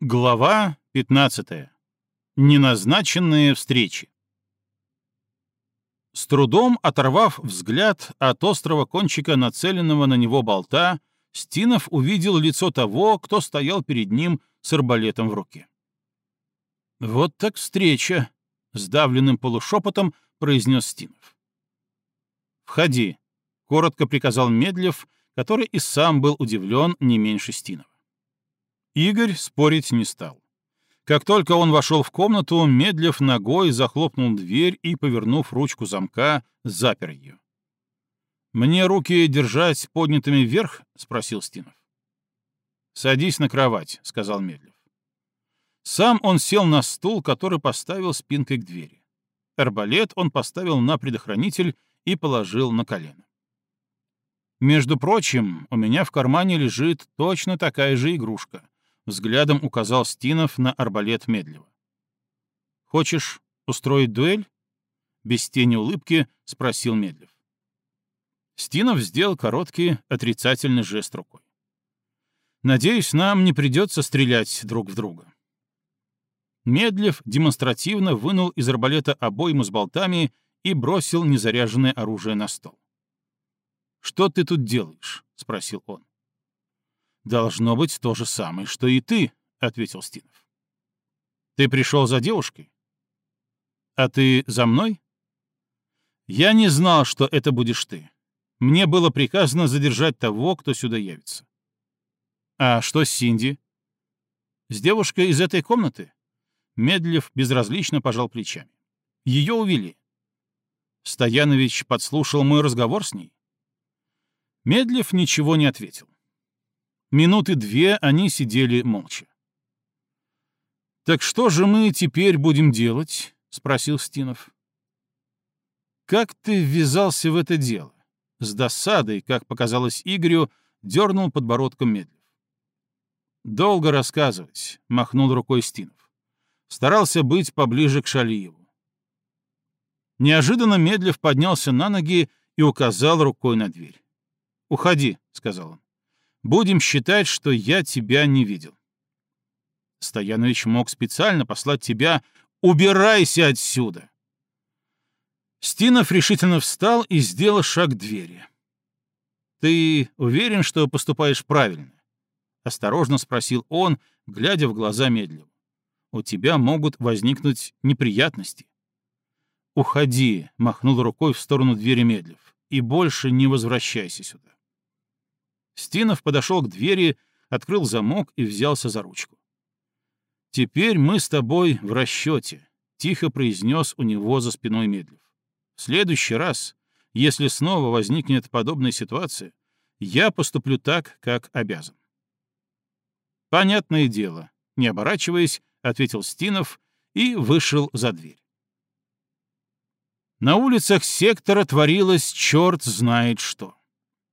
Глава 15. Неназначенные встречи. С трудом оторвав взгляд от острого кончика нацеленного на него болта, Стинов увидел лицо того, кто стоял перед ним с арбалетом в руке. «Вот так встреча!» — сдавленным полушепотом произнес Стинов. «Входи», — коротко приказал Медлев, который и сам был удивлен не меньше Стинова. Игорь спорить не стал. Как только он вошел в комнату, Медлев ногой захлопнул дверь и, повернув ручку замка, запер ее. «Мне руки держать поднятыми вверх?» — спросил Стинов. «Садись на кровать», — сказал Медлев. Сам он сел на стул, который поставил спинкой к двери. Арбалет он поставил на предохранитель и положил на колено. «Между прочим, у меня в кармане лежит точно такая же игрушка», Взглядом указал Стинов на арбалет Медлева. «Хочешь устроить дуэль?» Без тени улыбки спросил Медлев. Стинов сделал короткий отрицательный жест рукой. «Надеюсь, нам не придется стрелять друг в друга». Медлев демонстративно вынул из арбалета обойму с болтами и бросил незаряженное оружие на стол. «Что ты тут делаешь?» — спросил он. «Должно быть то же самое, что и ты», — ответил Стинов. «Ты пришел за девушкой?» «А ты за мной?» «Я не знал, что это будешь ты. Мне было приказано задержать того, кто сюда явится». «А что с Синди?» «С девушкой из этой комнаты?» Медлев безразлично пожал плечами. «Ее увели». Стоянович подслушал мой разговор с ней? Медлев ничего не ответил. Минуты две они сидели молча. «Так что же мы теперь будем делать?» — спросил Стинов. «Как ты ввязался в это дело?» С досадой, как показалось Игорю, дернул подбородком Медлев. «Долго рассказывать», — махнул рукой Стинов. Старался быть поближе к Шалиеву. Неожиданно Медлев поднялся на ноги и указал рукой на дверь. «Уходи», — сказал он. Будем считать, что я тебя не видел. Стоянович мог специально послать тебя «Убирайся отсюда!» Стинов решительно встал и сделал шаг к двери. «Ты уверен, что поступаешь правильно?» — осторожно спросил он, глядя в глаза медленно. «У тебя могут возникнуть неприятности». «Уходи», — махнул рукой в сторону двери Медлев, — «и больше не возвращайся сюда». Стинов подошел к двери, открыл замок и взялся за ручку. «Теперь мы с тобой в расчете», — тихо произнес у него за спиной Медлев. «В следующий раз, если снова возникнет подобная ситуация, я поступлю так, как обязан». «Понятное дело», — не оборачиваясь, ответил Стинов и вышел за дверь. На улицах сектора творилось черт знает что.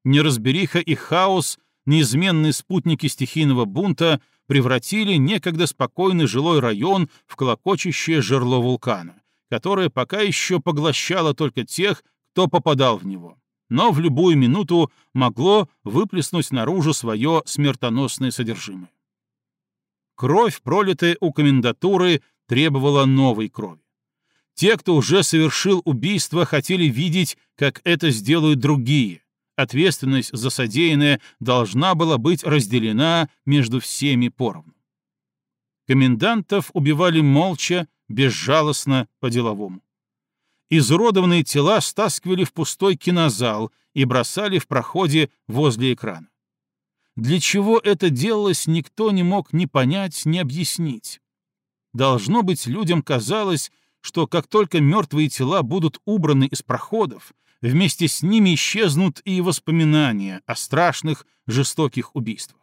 Неразбериха и хаос, неизменные спутники стихийного бунта, превратили некогда спокойный жилой район в колокочущее жерло вулкана, которое пока еще поглощало только тех, кто попадал в него, но в любую минуту могло выплеснуть наружу свое смертоносное содержимое. Кровь, пролитая у комендатуры, требовала новой крови. Те, кто уже совершил убийство, хотели видеть, как это сделают другие, ответственность за содеянное должна была быть разделена между всеми поровну. Комендантов убивали молча, безжалостно, по-деловому. Изуродованные тела стаскивали в пустой кинозал и бросали в проходе возле экрана. Для чего это делалось, никто не мог ни понять, ни объяснить. Должно быть, людям казалось, что как только мертвые тела будут убраны из проходов, Вместе с ними исчезнут и воспоминания о страшных, жестоких убийствах.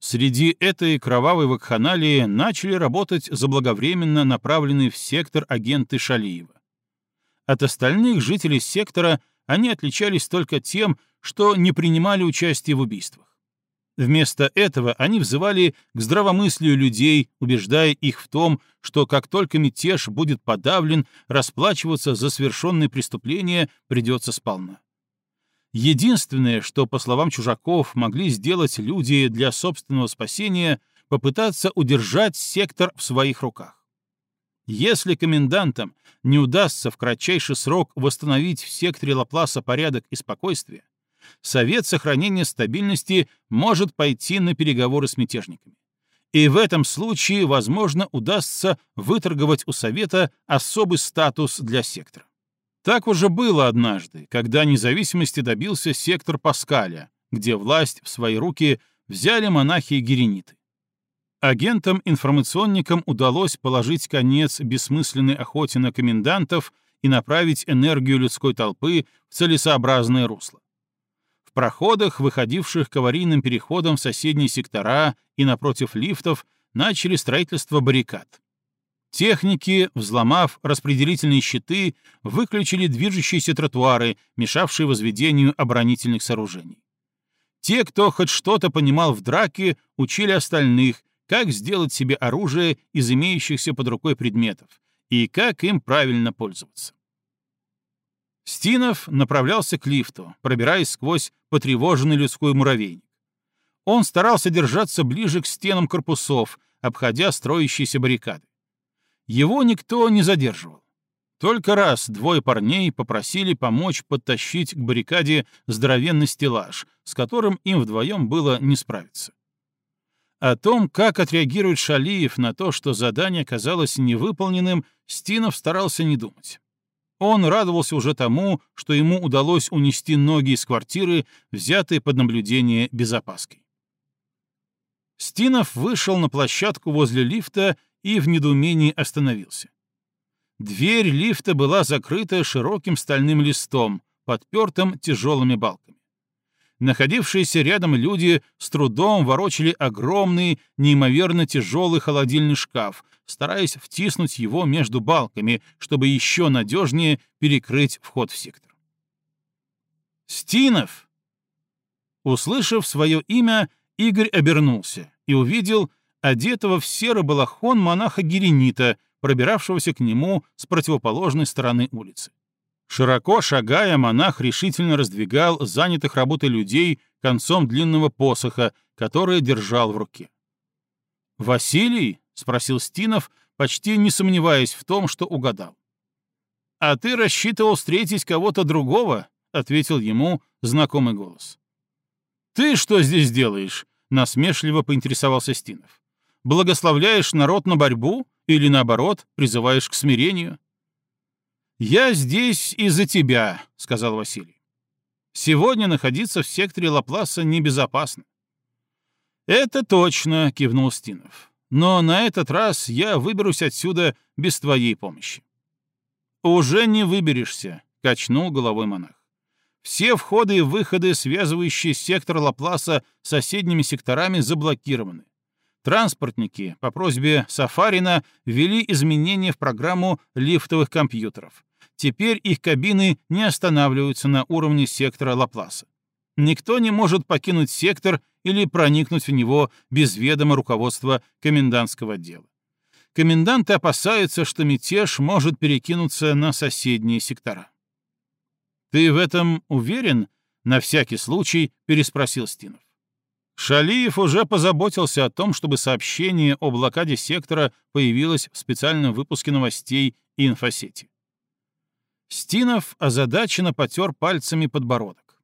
Среди этой кровавой вакханалии начали работать заблаговременно направленные в сектор агенты Шалиева. От остальных жителей сектора они отличались только тем, что не принимали участие в убийствах. Вместо этого они взывали к здравомыслию людей, убеждая их в том, что как только мятеж будет подавлен, расплачиваться за совершенные преступления придется сполна. Единственное, что, по словам чужаков, могли сделать люди для собственного спасения, попытаться удержать сектор в своих руках. Если комендантам не удастся в кратчайший срок восстановить в секторе Лапласа порядок и спокойствие, Совет сохранения стабильности может пойти на переговоры с мятежниками. И в этом случае, возможно, удастся выторговать у Совета особый статус для сектора. Так уже было однажды, когда независимости добился сектор Паскаля, где власть в свои руки взяли монахи и герениты. Агентам-информационникам удалось положить конец бессмысленной охоте на комендантов и направить энергию людской толпы в целесообразное русло. Проходах, выходивших к аварийным переходам в соседние сектора и напротив лифтов, начали строительство баррикад. Техники, взломав распределительные щиты, выключили движущиеся тротуары, мешавшие возведению оборонительных сооружений. Те, кто хоть что-то понимал в драке, учили остальных, как сделать себе оружие из имеющихся под рукой предметов и как им правильно пользоваться. Стинов направлялся к лифту, пробираясь сквозь потревоженный людской муравейник. Он старался держаться ближе к стенам корпусов, обходя строящиеся баррикады. Его никто не задерживал. Только раз двое парней попросили помочь подтащить к баррикаде здоровенный стеллаж, с которым им вдвоем было не справиться. О том, как отреагирует Шалиев на то, что задание казалось невыполненным, Стинов старался не думать. Он радовался уже тому, что ему удалось унести ноги из квартиры, взятые под наблюдение безопаской. Стинов вышел на площадку возле лифта и в недоумении остановился. Дверь лифта была закрыта широким стальным листом, подпертым тяжелыми балками. Находившиеся рядом люди с трудом ворочали огромный, неимоверно тяжелый холодильный шкаф, стараясь втиснуть его между балками, чтобы еще надежнее перекрыть вход в сектор. «Стинов!» Услышав свое имя, Игорь обернулся и увидел одетого в серый балахон монаха Геренита, пробиравшегося к нему с противоположной стороны улицы. Широко шагая, монах решительно раздвигал занятых работой людей концом длинного посоха, который держал в руке. «Василий?» — спросил Стинов, почти не сомневаясь в том, что угадал. «А ты рассчитывал встретить кого-то другого?» — ответил ему знакомый голос. «Ты что здесь делаешь?» — насмешливо поинтересовался Стинов. «Благословляешь народ на борьбу или, наоборот, призываешь к смирению?» «Я здесь из-за тебя», — сказал Василий. «Сегодня находиться в секторе Лапласа небезопасно». «Это точно», — кивнул Стинов. «Но на этот раз я выберусь отсюда без твоей помощи». «Уже не выберешься», — качнул головой монах. «Все входы и выходы, связывающие сектор Лапласа с соседними секторами, заблокированы. Транспортники по просьбе Сафарина ввели изменения в программу лифтовых компьютеров. Теперь их кабины не останавливаются на уровне сектора Лапласа. Никто не может покинуть сектор или проникнуть в него без ведома руководства комендантского отдела. Коменданты опасаются, что мятеж может перекинуться на соседние сектора. «Ты в этом уверен?» — на всякий случай переспросил Стинов. Шалиев уже позаботился о том, чтобы сообщение о блокаде сектора появилось в специальном выпуске новостей и инфосети. Стинов озадаченно потер пальцами подбородок.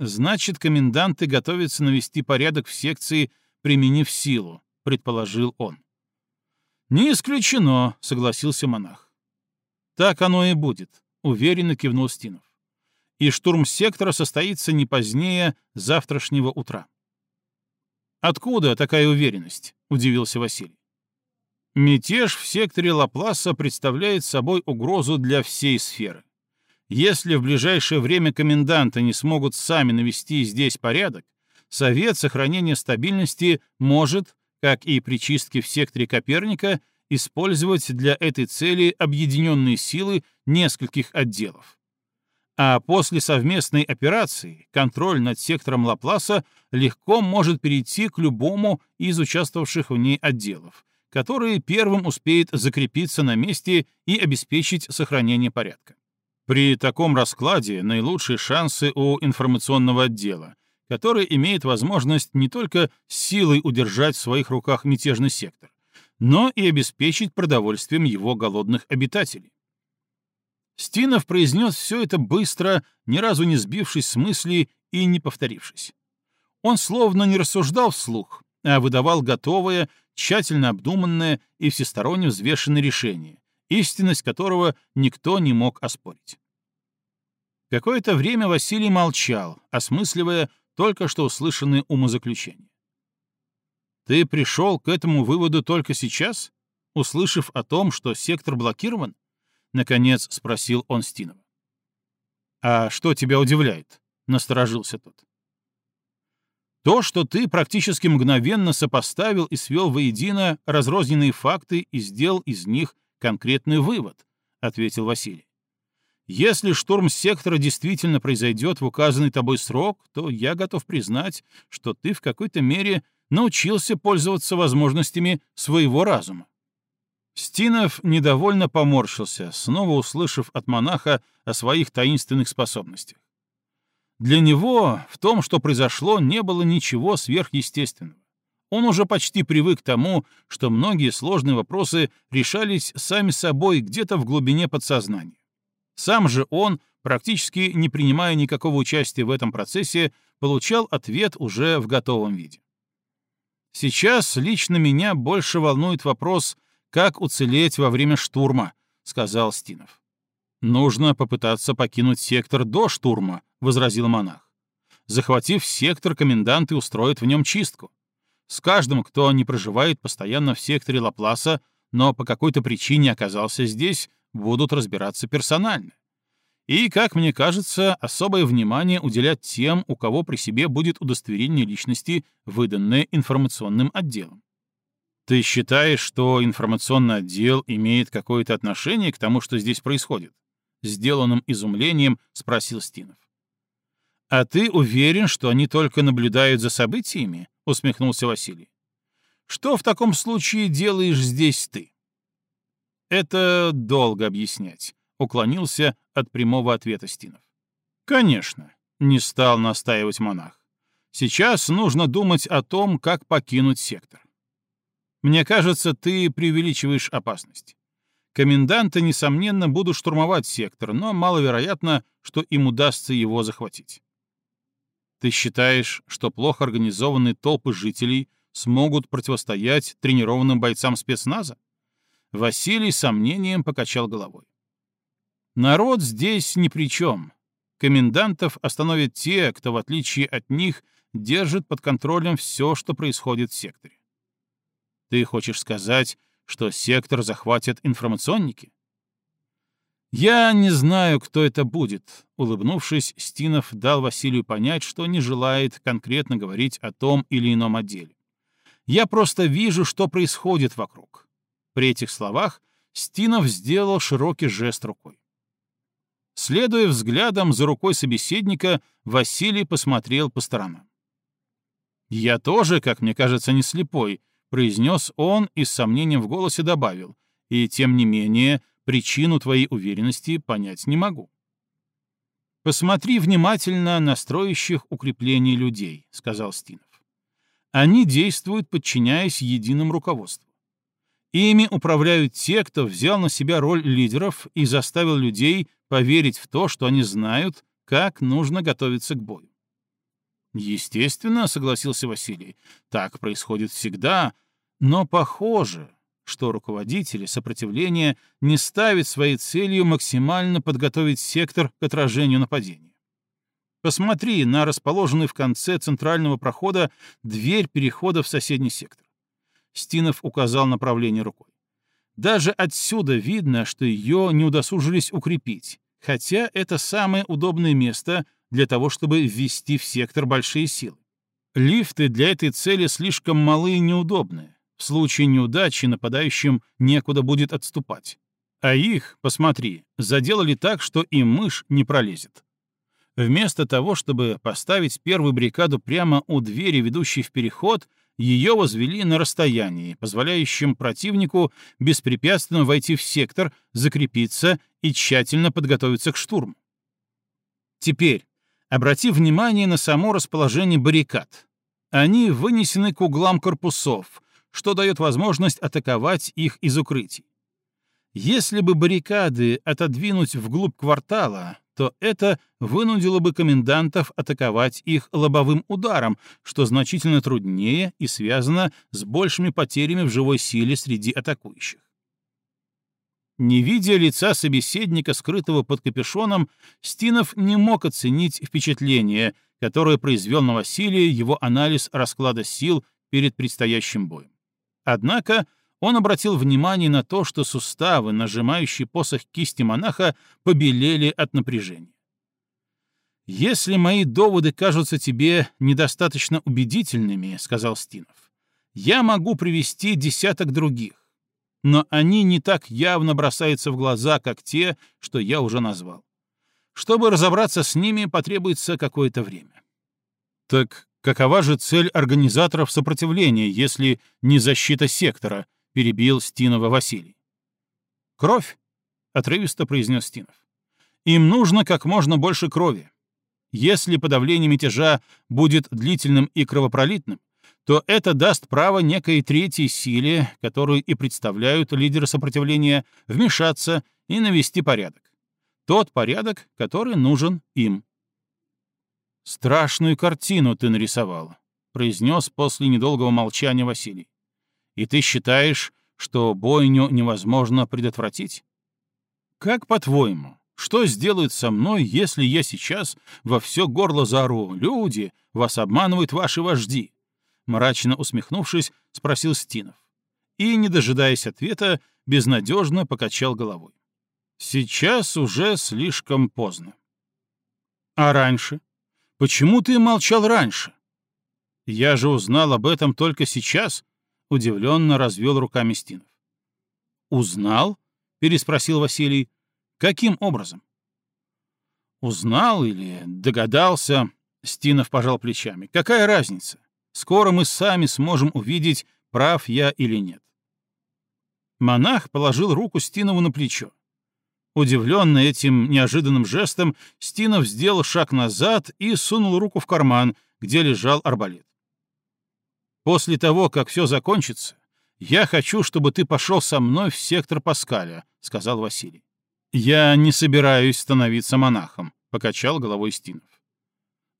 «Значит, коменданты готовятся навести порядок в секции, применив силу», — предположил он. «Не исключено», — согласился монах. «Так оно и будет», — уверенно кивнул Стинов. «И штурм сектора состоится не позднее завтрашнего утра». «Откуда такая уверенность?» — удивился Василий. Мятеж в секторе Лапласа представляет собой угрозу для всей сферы. Если в ближайшее время коменданты не смогут сами навести здесь порядок, Совет сохранения стабильности может, как и при чистке в секторе Коперника, использовать для этой цели объединенные силы нескольких отделов. А после совместной операции контроль над сектором Лапласа легко может перейти к любому из участвовавших в ней отделов, который первым успеет закрепиться на месте и обеспечить сохранение порядка. При таком раскладе наилучшие шансы у информационного отдела, который имеет возможность не только силой удержать в своих руках мятежный сектор, но и обеспечить продовольствием его голодных обитателей. Стинов произнес все это быстро, ни разу не сбившись с мысли и не повторившись. Он словно не рассуждал вслух, а выдавал готовое, тщательно обдуманное и всесторонне взвешенное решение, истинность которого никто не мог оспорить. Какое-то время Василий молчал, осмысливая только что услышанные умозаключения. «Ты пришел к этому выводу только сейчас, услышав о том, что сектор блокирован?» — наконец спросил он Стинова. «А что тебя удивляет?» — насторожился тот. То, что ты практически мгновенно сопоставил и свел воедино разрозненные факты и сделал из них конкретный вывод, — ответил Василий. Если штурм сектора действительно произойдет в указанный тобой срок, то я готов признать, что ты в какой-то мере научился пользоваться возможностями своего разума. Стинов недовольно поморщился, снова услышав от монаха о своих таинственных способностях. Для него в том, что произошло, не было ничего сверхъестественного. Он уже почти привык к тому, что многие сложные вопросы решались сами собой где-то в глубине подсознания. Сам же он, практически не принимая никакого участия в этом процессе, получал ответ уже в готовом виде. «Сейчас лично меня больше волнует вопрос, как уцелеть во время штурма», — сказал Стинов. «Нужно попытаться покинуть сектор до штурма», — возразил монах. «Захватив сектор, коменданты устроят в нем чистку. С каждым, кто не проживает постоянно в секторе Лапласа, но по какой-то причине оказался здесь, будут разбираться персонально. И, как мне кажется, особое внимание уделять тем, у кого при себе будет удостоверение личности, выданное информационным отделом. Ты считаешь, что информационный отдел имеет какое-то отношение к тому, что здесь происходит? Сделанным изумлением спросил Стинов. «А ты уверен, что они только наблюдают за событиями?» — усмехнулся Василий. «Что в таком случае делаешь здесь ты?» «Это долго объяснять», — уклонился от прямого ответа Стинов. «Конечно», — не стал настаивать монах. «Сейчас нужно думать о том, как покинуть сектор. Мне кажется, ты преувеличиваешь опасность. Коменданты, несомненно, будут штурмовать сектор, но маловероятно, что им удастся его захватить. Ты считаешь, что плохо организованные толпы жителей смогут противостоять тренированным бойцам спецназа? Василий сомнением покачал головой. Народ здесь ни при чем. Комендантов остановят те, кто, в отличие от них, держит под контролем все, что происходит в секторе. Ты хочешь сказать, что сектор захватят информационники? «Я не знаю, кто это будет», — улыбнувшись, Стинов дал Василию понять, что не желает конкретно говорить о том или ином отделе. «Я просто вижу, что происходит вокруг». При этих словах Стинов сделал широкий жест рукой. Следуя взглядом за рукой собеседника, Василий посмотрел по сторонам. «Я тоже, как мне кажется, не слепой», — произнес он и с сомнением в голосе добавил. «И тем не менее, причину твоей уверенности понять не могу». «Посмотри внимательно на строящих укрепление людей», — сказал Стинов. «Они действуют, подчиняясь единому руководству. Ими управляют те, кто взял на себя роль лидеров и заставил людей поверить в то, что они знают, как нужно готовиться к бою. Естественно, согласился Василий, так происходит всегда, но похоже, что руководители сопротивления не ставят своей целью максимально подготовить сектор к отражению нападения. Посмотри на расположенную в конце центрального прохода дверь перехода в соседний сектор. Стинов указал направление рукой. Даже отсюда видно, что ее не удосужились укрепить, хотя это самое удобное место — для того, чтобы ввести в сектор большие силы. Лифты для этой цели слишком малы и неудобны. В случае неудачи нападающим некуда будет отступать. А их, посмотри, заделали так, что и мышь не пролезет. Вместо того, чтобы поставить первую баррикаду прямо у двери, ведущей в переход, ее возвели на расстоянии, позволяющем противнику беспрепятственно войти в сектор, закрепиться и тщательно подготовиться к штурму. Теперь, Обрати внимание на само расположение баррикад. Они вынесены к углам корпусов, что дает возможность атаковать их из укрытий. Если бы баррикады отодвинуть вглубь квартала, то это вынудило бы комендантов атаковать их лобовым ударом, что значительно труднее и связано с большими потерями в живой силе среди атакующих. Не видя лица собеседника, скрытого под капюшоном, Стинов не мог оценить впечатление, которое произвел на Василия его анализ расклада сил перед предстоящим боем. Однако он обратил внимание на то, что суставы, нажимающие посох кисти монаха, побелели от напряжения. «Если мои доводы кажутся тебе недостаточно убедительными, — сказал Стинов, — я могу привести десяток других, но они не так явно бросаются в глаза, как те, что я уже назвал. Чтобы разобраться с ними, потребуется какое-то время. Так какова же цель организаторов сопротивления, если не защита сектора —— перебил Стинова Василий. «Кровь», — отрывисто произнес Стинов. «Им нужно как можно больше крови. Если подавление мятежа будет длительным и кровопролитным, то это даст право некой третьей силе, которую и представляют лидеры сопротивления, вмешаться и навести порядок. Тот порядок, который нужен им. «Страшную картину ты нарисовал», — произнес после недолгого молчания Василий. И ты считаешь, что бойню невозможно предотвратить? Как по-твоему, что сделают со мной, если я сейчас во все горло заору «Люди, вас обманывают ваши вожди»? Мрачно усмехнувшись, спросил Стинов. И, не дожидаясь ответа, безнадежно покачал головой. Сейчас уже слишком поздно. А раньше? Почему ты молчал раньше? Я же узнал об этом только сейчас, — удивленно развел руками Стинов. «Узнал?» — переспросил Василий. «Каким образом?» «Узнал или догадался?» — Стинов пожал плечами. «Какая разница? Скоро мы сами сможем увидеть, прав я или нет». Монах положил руку Стинову на плечо. Удивленный этим неожиданным жестом, Стинов сделал шаг назад и сунул руку в карман, где лежал арбалет. После того, как все закончится, я хочу, чтобы ты пошел со мной в сектор Паскаля», — сказал Василий. «Я не собираюсь становиться монахом», — покачал головой Стинов.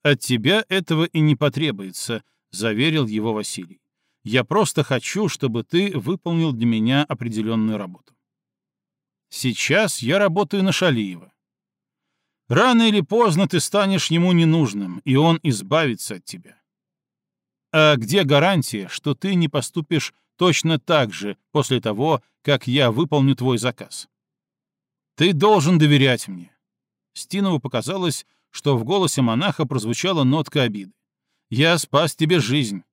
«От тебя этого и не потребуется», — заверил его Василий. «Я просто хочу, чтобы ты выполнил для меня определенную работу». «Сейчас я работаю на Шалиева. Рано или поздно ты станешь ему ненужным, и он избавится от тебя. А где гарантия, что ты не поступишь точно так же после того, как я выполню твой заказ? Ты должен доверять мне. Стинову показалось, что в голосе монаха прозвучала нотка обиды. «Я спас тебе жизнь».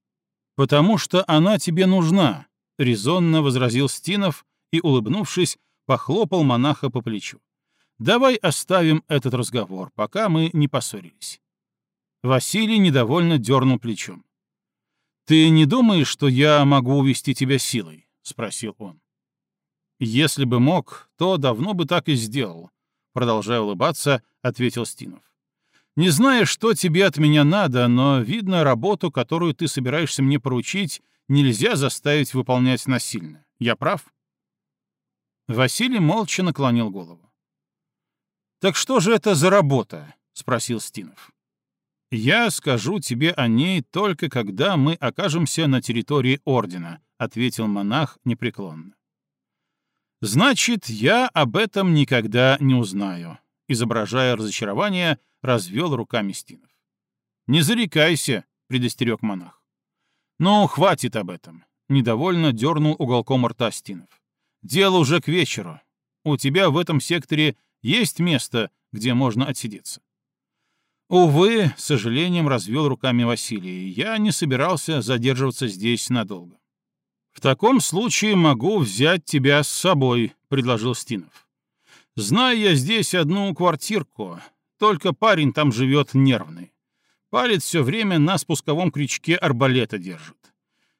«Потому что она тебе нужна», — резонно возразил Стинов и, улыбнувшись, похлопал монаха по плечу. «Давай оставим этот разговор, пока мы не поссорились». Василий недовольно дернул плечом. «Ты не думаешь, что я могу увести тебя силой?» — спросил он. «Если бы мог, то давно бы так и сделал», — продолжая улыбаться, ответил Стинов. «Не знаю, что тебе от меня надо, но, видно, работу, которую ты собираешься мне поручить, нельзя заставить выполнять насильно. Я прав?» Василий молча наклонил голову. «Так что же это за работа?» — спросил Стинов. «Я скажу тебе о ней только когда мы окажемся на территории Ордена», — ответил монах непреклонно. «Значит, я об этом никогда не узнаю», — изображая разочарование, развел руками Стинов. «Не зарекайся», — предостерег монах. «Ну, хватит об этом», — недовольно дернул уголком рта Стинов. «Дело уже к вечеру. У тебя в этом секторе есть место, где можно отсидеться?» Увы, с сожалением развел руками Василий, я не собирался задерживаться здесь надолго. В таком случае могу взять тебя с собой, предложил Стинов. Знаю я здесь одну квартирку, только парень там живет нервный. Палец все время на спусковом крючке арбалета держит.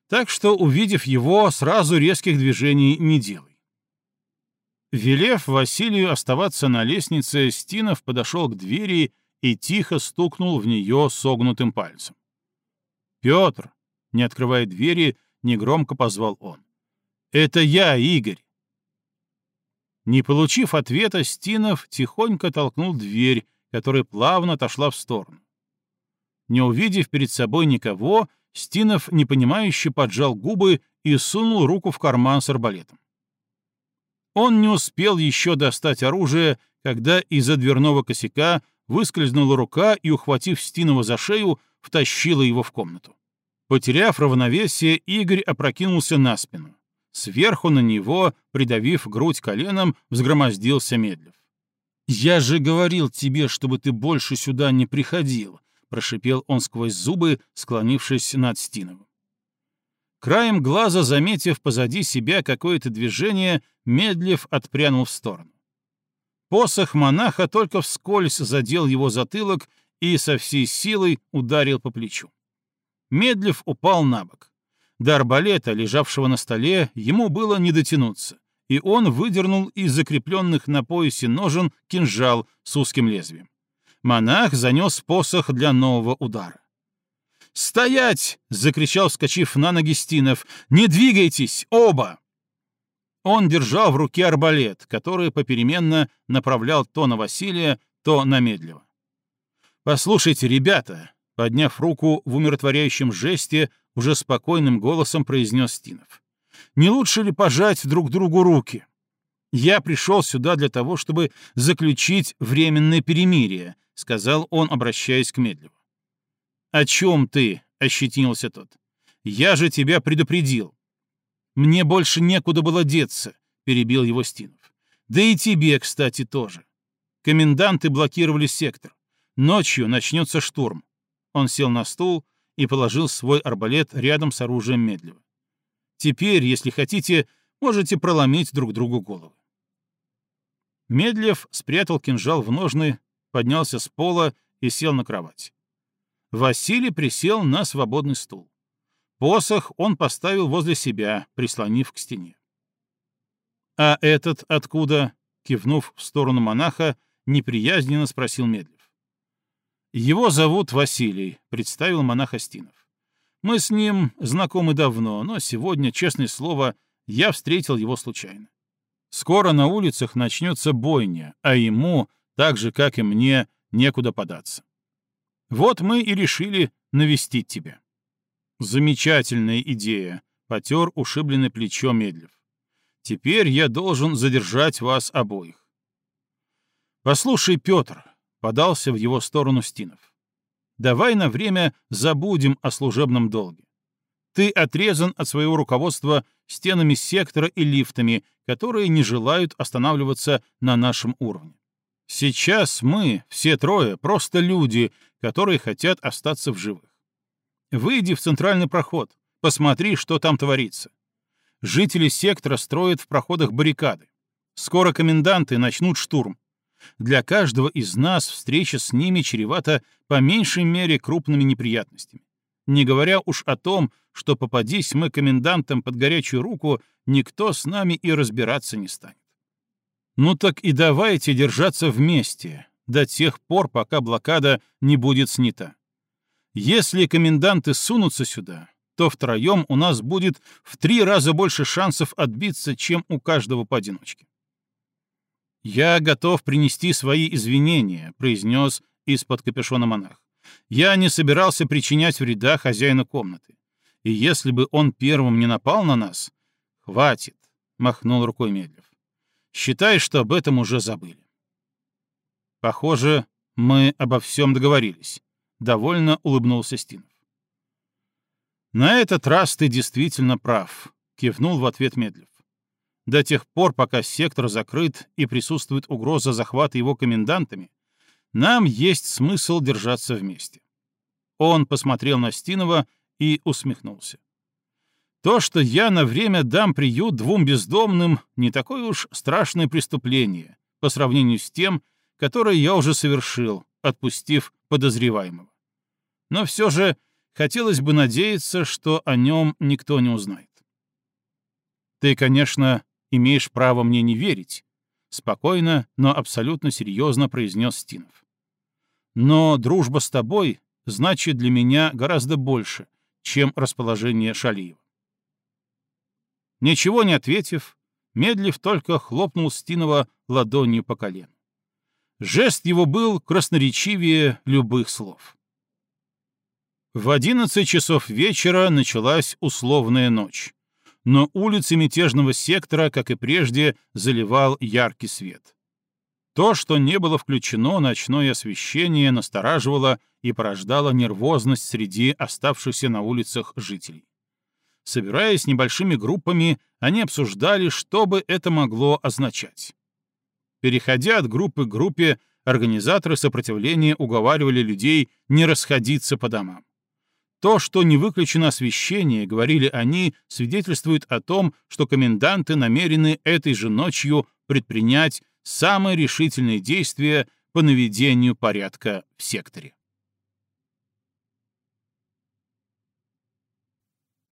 Так что, увидев его, сразу резких движений не делай. Велев Василию оставаться на лестнице, Стинов подошел к двери и тихо стукнул в нее согнутым пальцем. «Петр!» — не открывая двери, негромко позвал он. «Это я, Игорь!» Не получив ответа, Стинов тихонько толкнул дверь, которая плавно отошла в сторону. Не увидев перед собой никого, Стинов непонимающе поджал губы и сунул руку в карман с арбалетом. Он не успел еще достать оружие, когда из-за дверного косяка выскользнула рука и, ухватив Стинова за шею, втащила его в комнату. Потеряв равновесие, Игорь опрокинулся на спину. Сверху на него, придавив грудь коленом, взгромоздился Медлев. «Я же говорил тебе, чтобы ты больше сюда не приходил», — прошипел он сквозь зубы, склонившись над Стиновым. Краем глаза, заметив позади себя какое-то движение, Медлев отпрянул в сторону. Посох монаха только вскользь задел его затылок и со всей силой ударил по плечу. Медлев упал на бок. До арбалета, лежавшего на столе, ему было не дотянуться, и он выдернул из закрепленных на поясе ножен кинжал с узким лезвием. Монах занес посох для нового удара. «Стоять!» — закричал, вскочив на ноги Стинов. «Не двигайтесь! Оба!» Он держал в руке арбалет, который попеременно направлял то на Василия, то на Медлева. «Послушайте, ребята!» — подняв руку в умиротворяющем жесте, уже спокойным голосом произнес Стинов. «Не лучше ли пожать друг другу руки? Я пришел сюда для того, чтобы заключить временное перемирие», — сказал он, обращаясь к Медлеву. «О чем ты?» — ощетинился тот. «Я же тебя предупредил. «Мне больше некуда было деться», — перебил его Стинов. «Да и тебе, кстати, тоже. Коменданты блокировали сектор. Ночью начнется штурм». Он сел на стул и положил свой арбалет рядом с оружием Медлева. «Теперь, если хотите, можете проломить друг другу головы». Медлев спрятал кинжал в ножны, поднялся с пола и сел на кровать. Василий присел на свободный стул. Посох он поставил возле себя, прислонив к стене. «А этот откуда?» — кивнув в сторону монаха, неприязненно спросил Медлев. «Его зовут Василий», — представил монах Астинов. «Мы с ним знакомы давно, но сегодня, честное слово, я встретил его случайно. Скоро на улицах начнется бойня, а ему, так же, как и мне, некуда податься. Вот мы и решили навестить тебя». «Замечательная идея», — потер ушибленное плечо Медлев. «Теперь я должен задержать вас обоих». «Послушай, Петр», — подался в его сторону Стинов, — «давай на время забудем о служебном долге. Ты отрезан от своего руководства стенами сектора и лифтами, которые не желают останавливаться на нашем уровне. Сейчас мы, все трое, просто люди, которые хотят остаться в живых. Выйди в центральный проход, посмотри, что там творится. Жители сектора строят в проходах баррикады. Скоро коменданты начнут штурм. Для каждого из нас встреча с ними чревата по меньшей мере крупными неприятностями. Не говоря уж о том, что попадись мы комендантам под горячую руку, никто с нами и разбираться не станет. Ну так и давайте держаться вместе до тех пор, пока блокада не будет снята. Если коменданты сунутся сюда, то втроем у нас будет в три раза больше шансов отбиться, чем у каждого поодиночке. «Я готов принести свои извинения», — произнес из-под капюшона монах. «Я не собирался причинять вреда хозяину комнаты. И если бы он первым не напал на нас...» «Хватит», — махнул рукой Медлев. «Считай, что об этом уже забыли». «Похоже, мы обо всем договорились». — довольно улыбнулся Стинов. «На этот раз ты действительно прав», — кивнул в ответ Медлев. «До тех пор, пока сектор закрыт и присутствует угроза захвата его комендантами, нам есть смысл держаться вместе». Он посмотрел на Стинова и усмехнулся. «То, что я на время дам приют двум бездомным, не такое уж страшное преступление по сравнению с тем, которое я уже совершил, отпустив подозреваемого. Но все же хотелось бы надеяться, что о нем никто не узнает. Ты, конечно, имеешь право мне не верить, спокойно, но абсолютно серьезно произнес Стинов. Но дружба с тобой значит для меня гораздо больше, чем расположение Шалиева. Ничего не ответив, Медлив только хлопнул Стинова ладонью по колену. Жест его был красноречивее любых слов. В одиннадцать часов вечера началась условная ночь, но улицы мятежного сектора, как и прежде, заливал яркий свет. То, что не было включено ночное освещение, настораживало и порождало нервозность среди оставшихся на улицах жителей. Собираясь небольшими группами, они обсуждали, что бы это могло означать. Переходя от группы к группе, организаторы сопротивления уговаривали людей не расходиться по домам. То, что не выключено освещение, говорили они, свидетельствует о том, что коменданты намерены этой же ночью предпринять самые решительные действия по наведению порядка в секторе.